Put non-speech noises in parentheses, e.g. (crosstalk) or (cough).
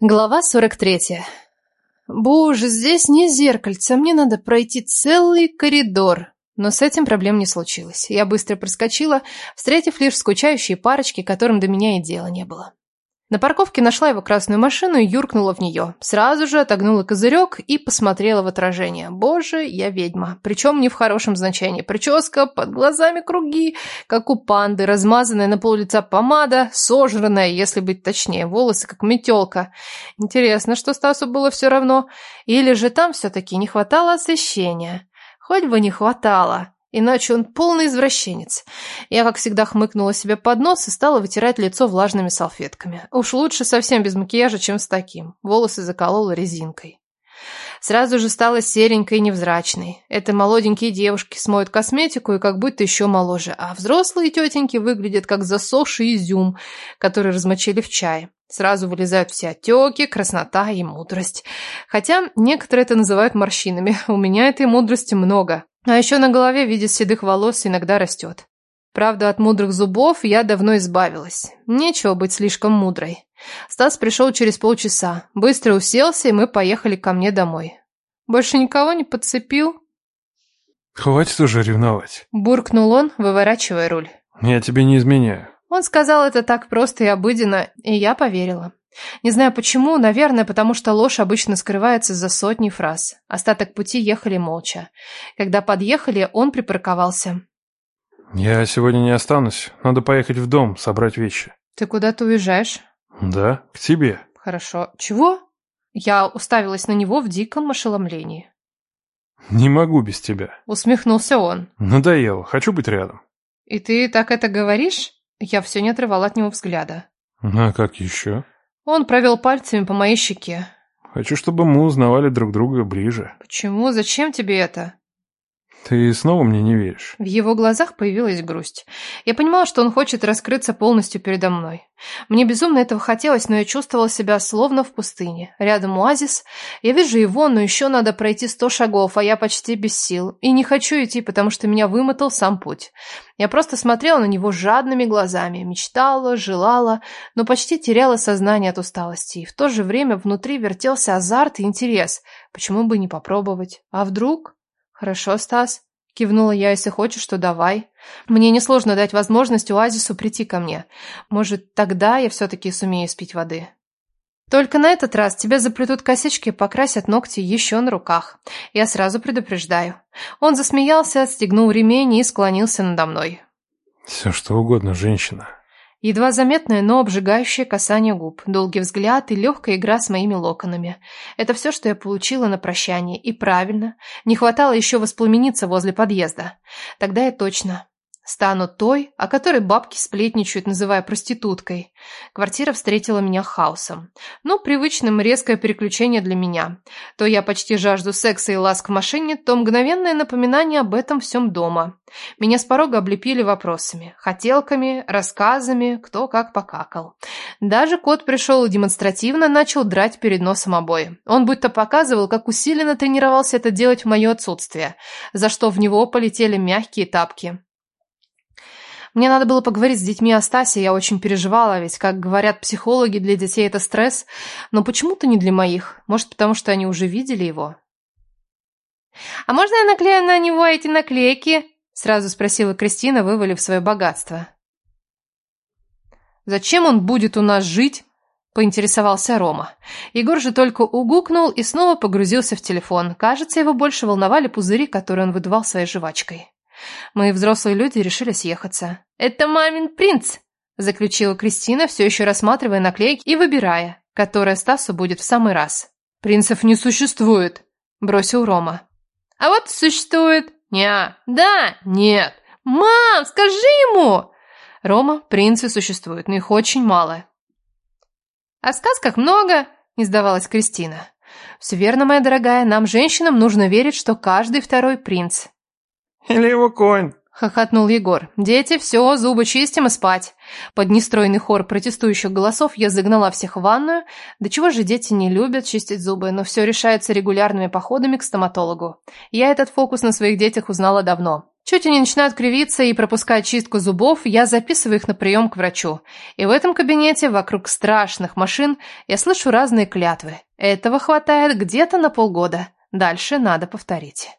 Глава 43. Боже, здесь не зеркальце, мне надо пройти целый коридор. Но с этим проблем не случилось. Я быстро проскочила, встретив лишь скучающие парочки, которым до меня и дела не было. На парковке нашла его красную машину и юркнула в нее. Сразу же отогнула козырек и посмотрела в отражение. Боже, я ведьма. Причем не в хорошем значении. Прическа, под глазами круги, как у панды, размазанная на пол лица помада, сожранная, если быть точнее, волосы как метелка. Интересно, что Стасу было все равно? Или же там все-таки не хватало освещения? Хоть бы не хватало. Иначе он полный извращенец. Я, как всегда, хмыкнула себе под нос и стала вытирать лицо влажными салфетками. Уж лучше совсем без макияжа, чем с таким. Волосы заколола резинкой. Сразу же стала серенькой и невзрачной. Это молоденькие девушки смоют косметику и как будто еще моложе, а взрослые тетеньки выглядят как засохший изюм, который размочили в чае. Сразу вылезают все отеки, краснота и мудрость. Хотя некоторые это называют морщинами. (laughs) У меня этой мудрости много. А еще на голове в виде седых волос иногда растет. Правда, от мудрых зубов я давно избавилась. Нечего быть слишком мудрой. Стас пришел через полчаса. Быстро уселся, и мы поехали ко мне домой. Больше никого не подцепил? Хватит уже ревновать. Буркнул он, выворачивая руль. Я тебе не изменяю. Он сказал это так просто и обыденно, и я поверила. Не знаю почему, наверное, потому что ложь обычно скрывается за сотни фраз. Остаток пути ехали молча. Когда подъехали, он припарковался. Я сегодня не останусь. Надо поехать в дом, собрать вещи. Ты куда-то уезжаешь? Да, к тебе. Хорошо. Чего? Я уставилась на него в диком ошеломлении. Не могу без тебя. Усмехнулся он. Надоело, хочу быть рядом. И ты так это говоришь? Я все не отрывала от него взгляда. А как еще? Он провел пальцами по моей щеке. Хочу, чтобы мы узнавали друг друга ближе. Почему? Зачем тебе это? Ты снова мне не веришь? В его глазах появилась грусть. Я понимала, что он хочет раскрыться полностью передо мной. Мне безумно этого хотелось, но я чувствовала себя словно в пустыне. Рядом оазис. Я вижу его, но еще надо пройти сто шагов, а я почти без сил. И не хочу идти, потому что меня вымотал сам путь. Я просто смотрела на него жадными глазами, мечтала, желала, но почти теряла сознание от усталости. И в то же время внутри вертелся азарт и интерес. Почему бы не попробовать? А вдруг... «Хорошо, Стас», — кивнула я, «если хочешь, то давай. Мне несложно дать возможность Оазису прийти ко мне. Может, тогда я все-таки сумею спить воды». «Только на этот раз тебя заплетут косички покрасят ногти еще на руках. Я сразу предупреждаю». Он засмеялся, отстегнул ремень и склонился надо мной. «Все что угодно, женщина», Едва заметное, но обжигающее касание губ, долгий взгляд и легкая игра с моими локонами. Это все, что я получила на прощание. И правильно. Не хватало еще воспламениться возле подъезда. Тогда я точно Стану той, о которой бабки сплетничают, называя проституткой. Квартира встретила меня хаосом. Ну, привычным резкое переключение для меня. То я почти жажду секса и ласк в машине, то мгновенное напоминание об этом всем дома. Меня с порога облепили вопросами, хотелками, рассказами, кто как покакал. Даже кот пришел и демонстративно начал драть перед носом обои. Он будто показывал, как усиленно тренировался это делать в мое отсутствие, за что в него полетели мягкие тапки. Мне надо было поговорить с детьми о Стасе, я очень переживала, ведь, как говорят психологи, для детей это стресс, но почему-то не для моих. Может, потому что они уже видели его? «А можно я наклею на него эти наклейки?» Сразу спросила Кристина, вывалив свое богатство. «Зачем он будет у нас жить?» поинтересовался Рома. Егор же только угукнул и снова погрузился в телефон. Кажется, его больше волновали пузыри, которые он выдувал своей жвачкой. Мы, взрослые люди, решили съехаться. «Это мамин принц!» Заключила Кристина, все еще рассматривая наклейки и выбирая, которая Стасу будет в самый раз. «Принцев не существует!» Бросил Рома. «А вот существует!» «Не, да, нет!» «Мам, скажи ему!» «Рома, принцы существуют, но их очень мало». «А в сказках много!» Не сдавалась Кристина. «Все верно, моя дорогая, нам, женщинам, нужно верить, что каждый второй принц. Или его конь?» — хохотнул Егор. «Дети, все, зубы чистим и спать». Под нестройный хор протестующих голосов я загнала всех в ванную. Да чего же дети не любят чистить зубы, но все решается регулярными походами к стоматологу. Я этот фокус на своих детях узнала давно. Чуть они начинают кривиться и пропускать чистку зубов, я записываю их на прием к врачу. И в этом кабинете, вокруг страшных машин, я слышу разные клятвы. Этого хватает где-то на полгода. Дальше надо повторить.